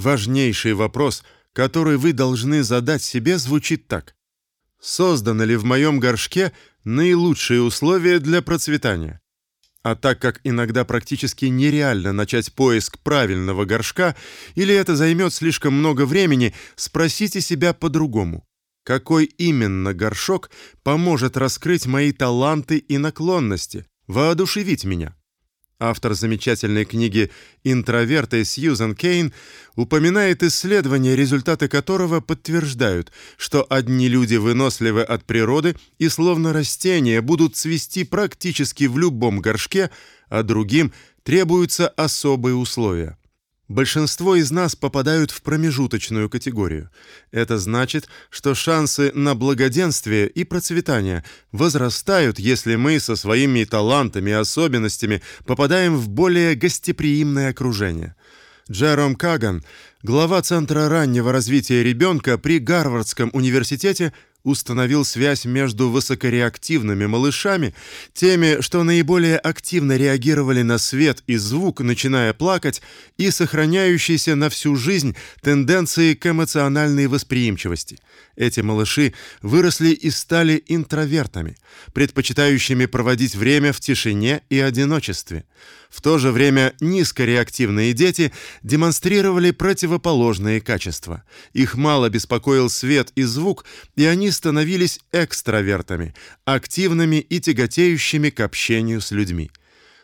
Важнейший вопрос, который вы должны задать себе, звучит так: созданы ли в моем горшке наилучшие условия для процветания? А так как иногда практически нереально начать поиск правильного горшка, или это займет слишком много времени, спросите себя по-другому. Какой именно горшок поможет раскрыть мои таланты и наклонности, воодушевить меня? Автор замечательной книги «Интроверты» Сьюзен Кейн упоминает исследования, результаты которого подтверждают, что одни люди выносливы от природы и словно растения будут цвести практически в любом горшке, а другим требуются особые условия. Большинство из нас попадают в промежуточную категорию. Это значит, что шансы на благоденствие и процветание возрастают, если мы со своими талантами и особенностями попадаем в более гостеприимное окружение. Джером Каган, глава Центра раннего развития ребенка при Гарвардском университете, установил связь между высокореактивными малышами, теми, что наиболее активно реагировали на свет и звук, начиная плакать, и сохраняющейся на всю жизнь тенденцией к эмоциональной восприимчивости. Эти малыши выросли и стали интровертами, предпочитающими проводить время в тишине и одиночестве. В то же время низкореактивные дети демонстрировали противоположные качества. Их мало беспокоил свет и звук, и они становились экстравертами, активными и тяготеющими к общению с людьми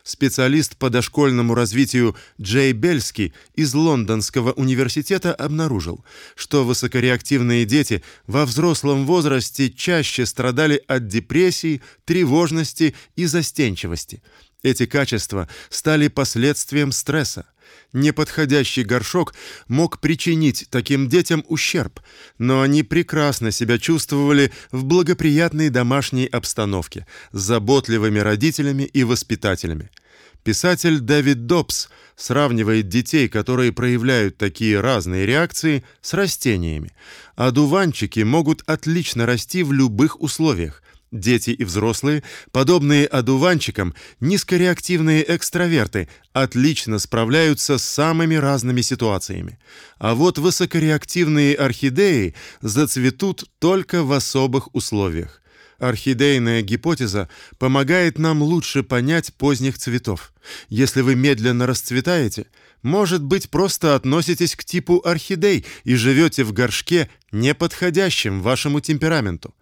специалист по дошкольному развитию Джей Бельский из Лондонского университета обнаружил, что высокореактивные дети во взрослом возрасте чаще страдали от депрессии, тревожности и застенчивости. Эти качества стали последствием стресса. Неподходящий горшок мог причинить таким детям ущерб, но они прекрасно себя чувствовали в благоприятной домашней обстановке с заботливыми родителями и воспитателями. Писатель Дэвид Добс сравнивает детей, которые проявляют такие разные реакции, с растениями. Одуванчики могут отлично расти в любых условиях, Дети и взрослые, подобные одуванчикам, низкореактивные экстраверты, отлично справляются с самыми разными ситуациями. А вот высокореактивные орхидеи зацветут только в особых условиях. Орхидейная гипотеза помогает нам лучше понять поздних цветов. Если вы медленно расцветаете, может быть, просто относитесь к типу орхидей и живете в горшке, не подходящем вашему темпераменту.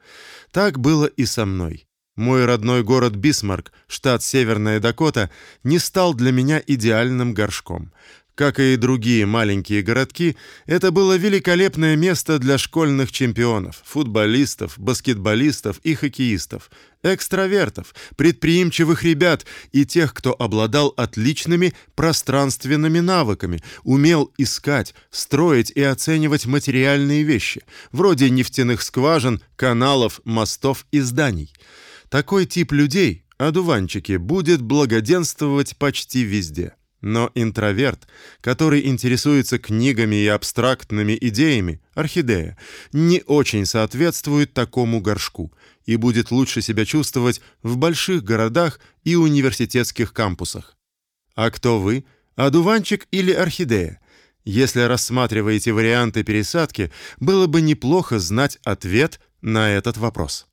Так было и со мной. Мой родной город Бисмарк, штат Северная Дакота, не стал для меня идеальным горшком. Как и другие маленькие городки, это было великолепное место для школьных чемпионов, футболистов, баскетболистов и хоккеистов, экстравертов, предприимчивых ребят и тех, кто обладал отличными пространственными навыками, умел искать, строить и оценивать материальные вещи, вроде нефтяных скважин, каналов, мостов и зданий. Такой тип людей, одуванчики, будет благоденствовать почти везде. Но интроверт, который интересуется книгами и абстрактными идеями, орхидея, не очень соответствует такому горшку и будет лучше себя чувствовать в больших городах и университетских кампусах. А кто вы? Одуванчик или орхидея? Если рассматриваете варианты пересадки, было бы неплохо знать ответ на этот вопрос.